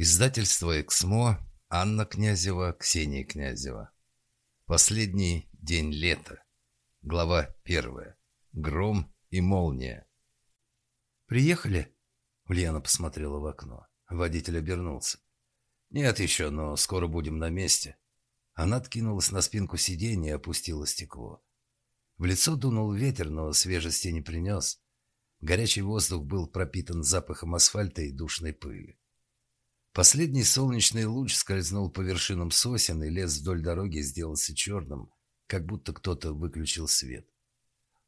Издательство «Эксмо», Анна Князева, Ксения Князева. Последний день лета. Глава первая. Гром и молния. «Приехали?» Ульяна посмотрела в окно. Водитель обернулся. «Нет еще, но скоро будем на месте». Она откинулась на спинку сиденья и опустила стекло. В лицо дунул ветер, но свежести не принес. Горячий воздух был пропитан запахом асфальта и душной пыли. Последний солнечный луч скользнул по вершинам сосен, и лес вдоль дороги сделался черным, как будто кто-то выключил свет.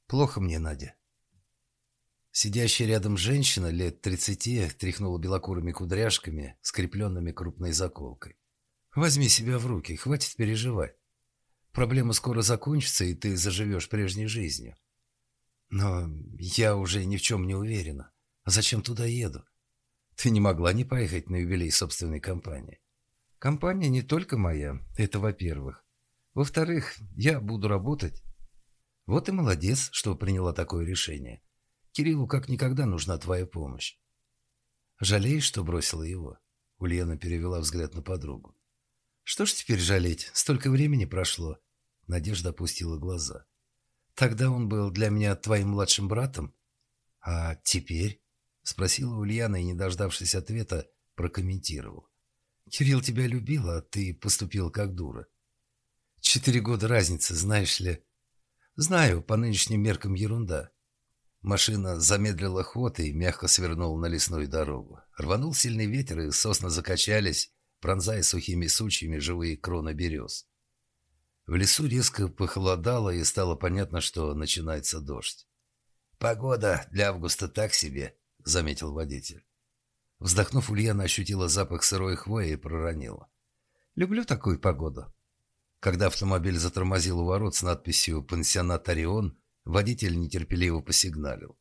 «Плохо мне, Надя». Сидящая рядом женщина лет тридцати тряхнула белокурыми кудряшками, скрепленными крупной заколкой. «Возьми себя в руки, хватит переживать. Проблема скоро закончится, и ты заживешь прежней жизнью. Но я уже ни в чем не уверена. А зачем туда еду? Ты не могла не поехать на юбилей собственной компании. Компания не только моя, это во-первых. Во-вторых, я буду работать. Вот и молодец, что приняла такое решение. Кириллу как никогда нужна твоя помощь. Жалеешь, что бросила его? Ульяна перевела взгляд на подругу. Что ж теперь жалеть? Столько времени прошло. Надежда опустила глаза. Тогда он был для меня твоим младшим братом. А теперь? — спросила Ульяна и, не дождавшись ответа, прокомментировал. «Кирилл тебя любил, а ты поступил как дура. Четыре года разницы, знаешь ли...» «Знаю, по нынешним меркам ерунда». Машина замедлила ход и мягко свернула на лесную дорогу. Рванул сильный ветер, и сосны закачались, пронзая сухими сучьями живые кроны берез. В лесу резко похолодало, и стало понятно, что начинается дождь. «Погода для августа так себе», — заметил водитель. Вздохнув, Ульяна ощутила запах сырой хвои и проронила. «Люблю такую погоду». Когда автомобиль затормозил у ворот с надписью «Пансионат Орион», водитель нетерпеливо посигналил.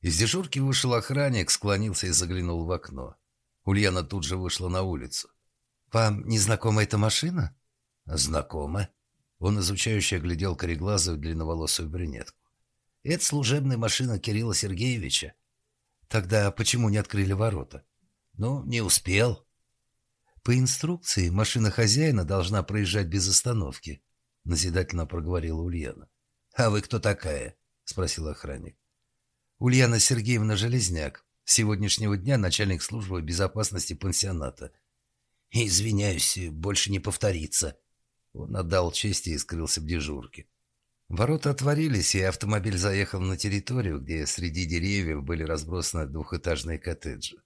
Из дежурки вышел охранник, склонился и заглянул в окно. Ульяна тут же вышла на улицу. «Вам не знакома эта машина?» «Знакома». Он изучающе оглядел кореглазую длинноволосую брюнетку. «Это служебная машина Кирилла Сергеевича. Тогда почему не открыли ворота? Ну, не успел. По инструкции машина хозяина должна проезжать без остановки, назидательно проговорила Ульяна. А вы кто такая? спросил охранник. Ульяна Сергеевна Железняк, с сегодняшнего дня начальник службы безопасности пансионата. Извиняюсь, больше не повторится. Он отдал честь и скрылся в дежурке. Ворота отворились, и автомобиль заехал на территорию, где среди деревьев были разбросаны двухэтажные коттеджи.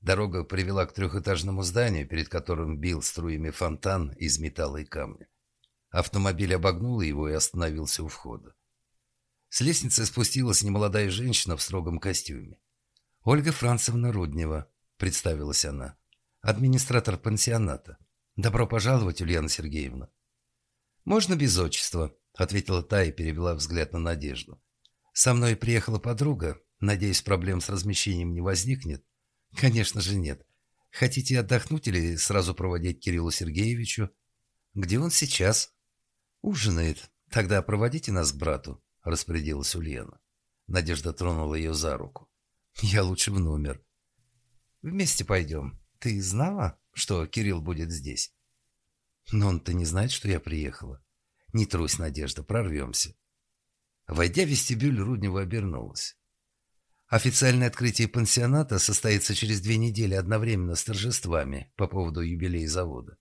Дорога привела к трехэтажному зданию, перед которым бил струями фонтан из металла и камня. Автомобиль обогнул его и остановился у входа. С лестницы спустилась немолодая женщина в строгом костюме. «Ольга Францевна Руднева», — представилась она, — «администратор пансионата. Добро пожаловать, Ульяна Сергеевна». «Можно без отчества», — ответила та и перевела взгляд на Надежду. «Со мной приехала подруга. Надеюсь, проблем с размещением не возникнет?» «Конечно же нет. Хотите отдохнуть или сразу проводить Кириллу Сергеевичу?» «Где он сейчас?» «Ужинает. Тогда проводите нас к брату», — распорядилась Ульяна. Надежда тронула ее за руку. «Я лучше в номер». «Вместе пойдем. Ты знала, что Кирилл будет здесь?» «Но он-то не знает, что я приехала». Не трусь, Надежда, прорвемся. Войдя в вестибюль, Руднева обернулась. Официальное открытие пансионата состоится через две недели одновременно с торжествами по поводу юбилея завода.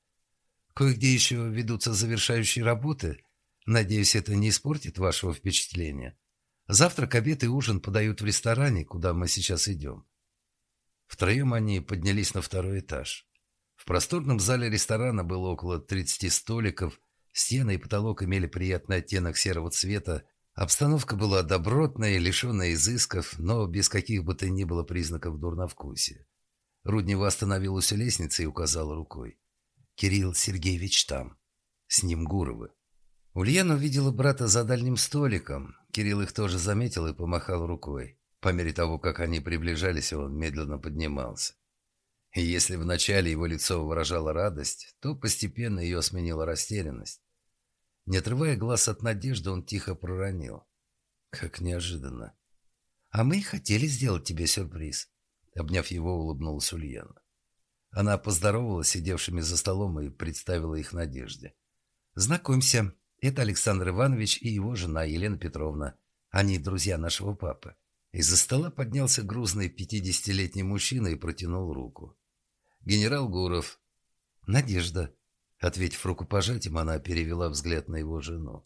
Кое-где еще ведутся завершающие работы. Надеюсь, это не испортит вашего впечатления. Завтрак, обед и ужин подают в ресторане, куда мы сейчас идем. Втроем они поднялись на второй этаж. В просторном зале ресторана было около 30 столиков, Стены и потолок имели приятный оттенок серого цвета. Обстановка была добротная, лишенная изысков, но без каких бы то ни было признаков дурновкусия. Руднева остановилась у лестницы и указала рукой. «Кирилл Сергеевич там. С ним Гуровы». Ульяна увидела брата за дальним столиком. Кирилл их тоже заметил и помахал рукой. По мере того, как они приближались, он медленно поднимался. И если вначале его лицо выражало радость, то постепенно ее сменила растерянность. Не отрывая глаз от надежды, он тихо проронил. «Как неожиданно!» «А мы хотели сделать тебе сюрприз!» Обняв его, улыбнулась Ульяна. Она поздоровалась сидевшими за столом и представила их Надежде. «Знакомься, это Александр Иванович и его жена Елена Петровна. Они друзья нашего папы». Из-за стола поднялся грузный пятидесятилетний мужчина и протянул руку. «Генерал Гуров». «Надежда». Ответив рукопожатием, она перевела взгляд на его жену.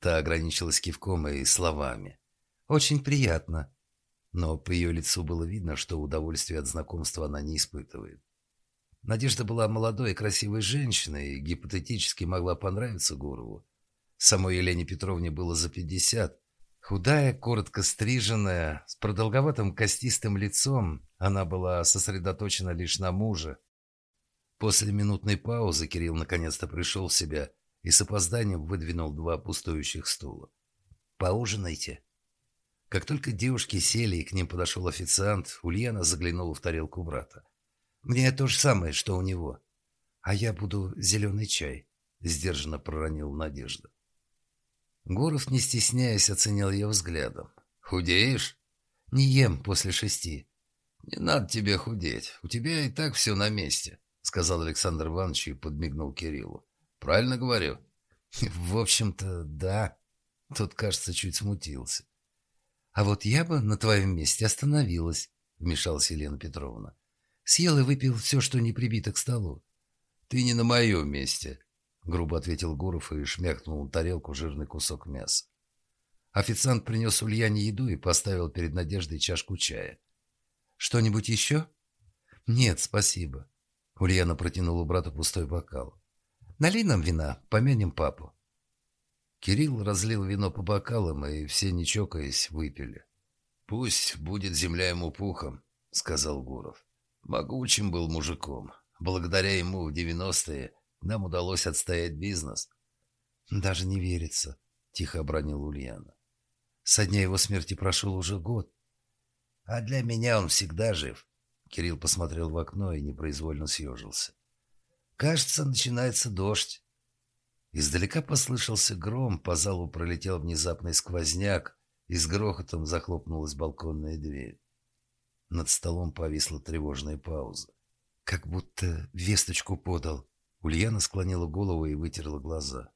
Та ограничилась кивком и словами. «Очень приятно». Но по ее лицу было видно, что удовольствия от знакомства она не испытывает. Надежда была молодой и красивой женщиной и гипотетически могла понравиться Гурову. Самой Елене Петровне было за пятьдесят. Худая, коротко стриженная, с продолговатым костистым лицом, она была сосредоточена лишь на муже. После минутной паузы Кирилл наконец-то пришел в себя и с опозданием выдвинул два пустующих стула. «Поужинайте». Как только девушки сели и к ним подошел официант, Ульяна заглянула в тарелку брата. Мне то же самое, что у него. А я буду зеленый чай, сдержанно проронил Надежда. Гуров, не стесняясь, оценил ее взглядом. «Худеешь?» «Не ем после шести». «Не надо тебе худеть. У тебя и так все на месте», — сказал Александр Иванович и подмигнул Кириллу. «Правильно говорю?» «В общем-то, да». Тот, кажется, чуть смутился. «А вот я бы на твоем месте остановилась», — вмешалась Елена Петровна. Съел и выпил все, что не прибито к столу. «Ты не на моем месте», — грубо ответил Гуров и шмякнул на тарелку жирный кусок мяса. Официант принес Ульяне еду и поставил перед Надеждой чашку чая. «Что-нибудь еще?» «Нет, спасибо». Ульяна протянула брату пустой бокал. «Налей нам вина, помянем папу». Кирилл разлил вино по бокалам, и все, не чокаясь, выпили. «Пусть будет земля ему пухом», — сказал Гуров. Могучим был мужиком. Благодаря ему в девяностые нам удалось отстоять бизнес. Даже не верится, тихо обронил Ульяна. Со дня его смерти прошел уже год. А для меня он всегда жив. Кирилл посмотрел в окно и непроизвольно съежился. Кажется, начинается дождь. Издалека послышался гром, по залу пролетел внезапный сквозняк, и с грохотом захлопнулась балконная дверь. Над столом повисла тревожная пауза. Как будто весточку подал. Ульяна склонила голову и вытерла глаза.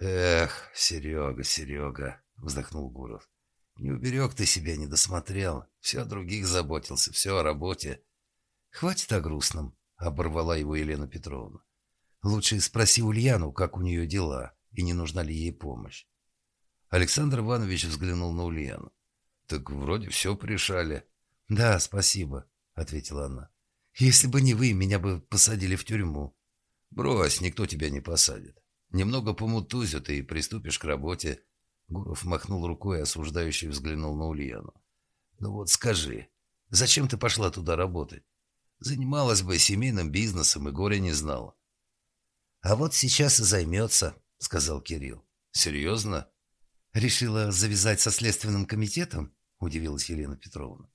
«Эх, Серега, Серега!» — вздохнул Гуров. «Не уберег ты себя, не досмотрел. Все о других заботился, все о работе». «Хватит о грустном», — оборвала его Елена Петровна. «Лучше спроси Ульяну, как у нее дела, и не нужна ли ей помощь». Александр Иванович взглянул на Ульяну. «Так вроде все порешали. «Да, спасибо», — ответила она. «Если бы не вы, меня бы посадили в тюрьму». «Брось, никто тебя не посадит. Немного помутузят и приступишь к работе». Гуров махнул рукой и осуждающий взглянул на Ульяну. «Ну вот скажи, зачем ты пошла туда работать? Занималась бы семейным бизнесом и горя не знала». «А вот сейчас и займется», — сказал Кирилл. «Серьезно?» «Решила завязать со следственным комитетом?» — удивилась Елена Петровна.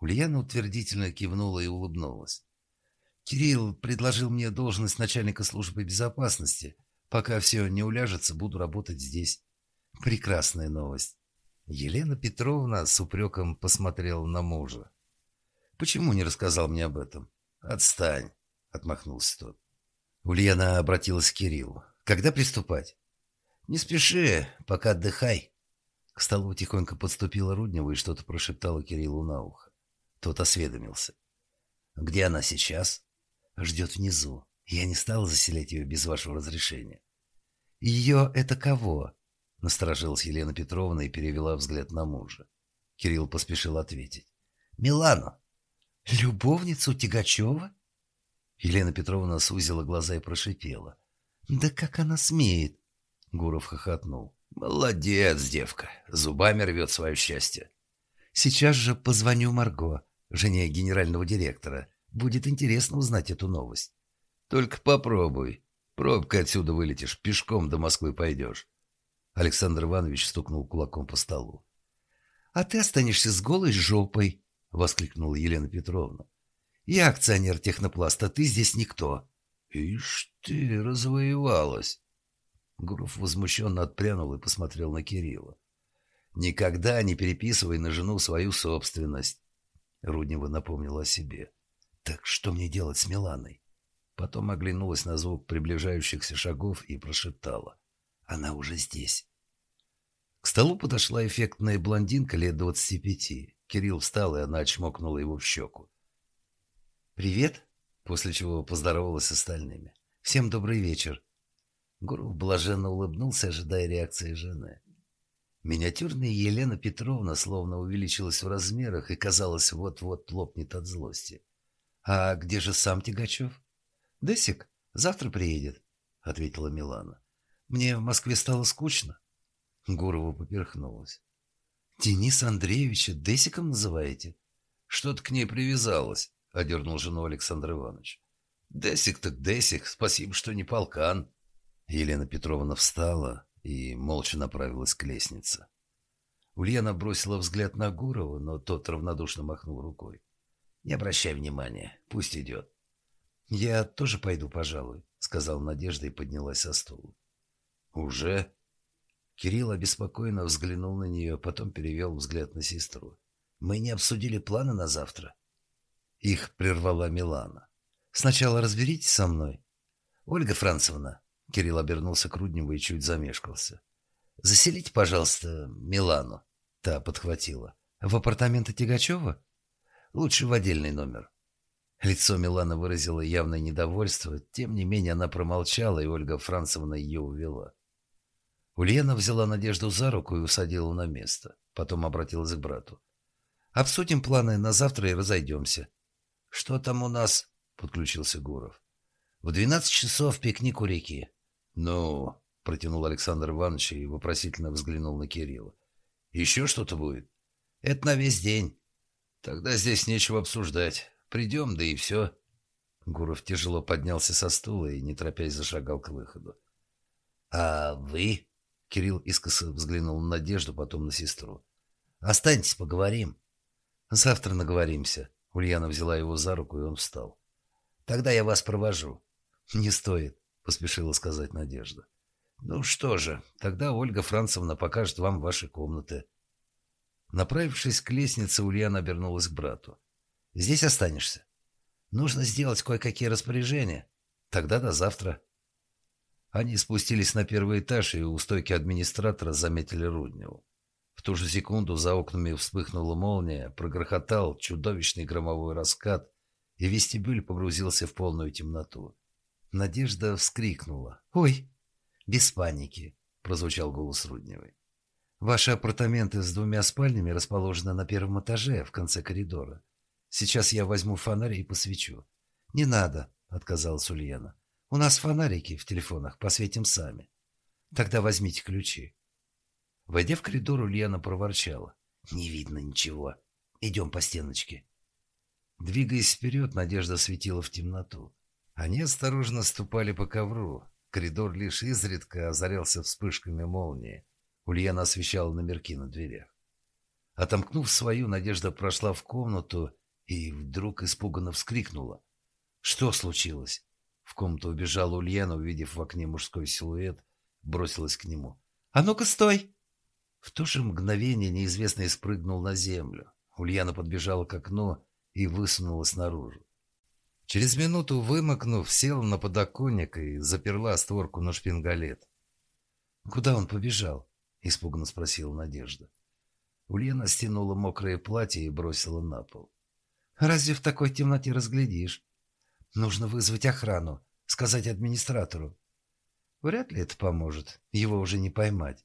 Ульяна утвердительно кивнула и улыбнулась. «Кирилл предложил мне должность начальника службы безопасности. Пока все не уляжется, буду работать здесь. Прекрасная новость». Елена Петровна с упреком посмотрела на мужа. «Почему не рассказал мне об этом?» «Отстань», — отмахнулся тот. Ульяна обратилась к Кириллу. «Когда приступать?» «Не спеши, пока отдыхай». К столу тихонько подступила Руднева и что-то прошептала Кириллу на ухо. Тот осведомился. «Где она сейчас?» «Ждет внизу. Я не стал заселять ее без вашего разрешения». «Ее это кого?» Насторожилась Елена Петровна и перевела взгляд на мужа. Кирилл поспешил ответить. «Милану». «Любовницу Тягачева?» Елена Петровна сузила глаза и прошипела. «Да как она смеет?» Гуров хохотнул. «Молодец, девка. Зубами рвет свое счастье». «Сейчас же позвоню Марго жене генерального директора. Будет интересно узнать эту новость. Только попробуй. Пробкой отсюда вылетишь, пешком до Москвы пойдешь. Александр Иванович стукнул кулаком по столу. «А ты останешься с голой жопой!» — воскликнула Елена Петровна. «Я акционер технопласта, ты здесь никто». «Ишь ты, развоевалась!» Гуров возмущенно отпрянул и посмотрел на Кирилла. «Никогда не переписывай на жену свою собственность. Руднева напомнила о себе. Так что мне делать с Миланой? Потом оглянулась на звук приближающихся шагов и прошептала. Она уже здесь. К столу подошла эффектная блондинка лет двадцати пяти. Кирилл встал, и она чмокнула его в щеку. «Привет», после чего поздоровалась с остальными. «Всем добрый вечер». Гуров блаженно улыбнулся, ожидая реакции жены. Миниатюрная Елена Петровна словно увеличилась в размерах и, казалось, вот-вот лопнет от злости. «А где же сам Тягачев?» «Десик завтра приедет», — ответила Милана. «Мне в Москве стало скучно». Гурова поперхнулась. «Денис Андреевича Десиком называете?» «Что-то к ней привязалось», — одернул жену Александр Иванович. «Десик так Десик, спасибо, что не полкан». Елена Петровна встала и молча направилась к лестнице. Ульяна бросила взгляд на Гурова, но тот равнодушно махнул рукой. «Не обращай внимания, пусть идет». «Я тоже пойду, пожалуй», — сказал Надежда и поднялась со стула. «Уже?» Кирилл обеспокоенно взглянул на нее, потом перевел взгляд на сестру. «Мы не обсудили планы на завтра». Их прервала Милана. «Сначала разберитесь со мной». «Ольга Францевна», — Кирилл обернулся к Рудневу и чуть замешкался. «Заселите, пожалуйста, Милану». Та подхватила. «В апартаменты Тягачева?» «Лучше в отдельный номер». Лицо Милана выразило явное недовольство, тем не менее она промолчала, и Ольга Францевна ее увела. Ульяна взяла Надежду за руку и усадила на место. Потом обратилась к брату. «Обсудим планы на завтра и разойдемся». «Что там у нас?» — подключился Гуров. «В двенадцать часов пикник у реки». «Ну...» — протянул Александр Иванович и вопросительно взглянул на Кирилла. «Еще что-то будет?» «Это на весь день». «Тогда здесь нечего обсуждать. Придем, да и все». Гуров тяжело поднялся со стула и, не торопясь, зашагал к выходу. «А вы?» Кирилл искоса взглянул на Надежду, потом на сестру. «Останьтесь, поговорим». «Завтра наговоримся». Ульяна взяла его за руку, и он встал. «Тогда я вас провожу». «Не стоит», — поспешила сказать Надежда. «Ну что же, тогда Ольга Францевна покажет вам ваши комнаты». Направившись к лестнице, Ульяна обернулась к брату. «Здесь останешься. Нужно сделать кое-какие распоряжения. Тогда до завтра». Они спустились на первый этаж и у стойки администратора заметили Рудневу. В ту же секунду за окнами вспыхнула молния, прогрохотал чудовищный громовой раскат, и вестибюль погрузился в полную темноту. Надежда вскрикнула. «Ой!» «Без паники!» — прозвучал голос Рудневой. «Ваши апартаменты с двумя спальнями расположены на первом этаже, в конце коридора. Сейчас я возьму фонарь и посвечу». «Не надо», — отказалась Ульяна. У нас фонарики в телефонах, посветим сами. Тогда возьмите ключи. Войдя в коридор, Ульяна проворчала. Не видно ничего. Идем по стеночке. Двигаясь вперед, Надежда светила в темноту. Они осторожно ступали по ковру. Коридор лишь изредка озарялся вспышками молнии. Ульяна освещала номерки на дверях. Отомкнув свою, Надежда прошла в комнату и вдруг испуганно вскрикнула. Что случилось? В комнату убежала Ульяна, увидев в окне мужской силуэт, бросилась к нему. «А ну-ка, стой!» В то же мгновение неизвестный спрыгнул на землю. Ульяна подбежала к окну и высунулась наружу. Через минуту, вымокнув, села на подоконник и заперла створку на шпингалет. «Куда он побежал?» — испуганно спросила Надежда. Ульяна стянула мокрое платье и бросила на пол. «Разве в такой темноте разглядишь?» Нужно вызвать охрану, сказать администратору. Вряд ли это поможет, его уже не поймать.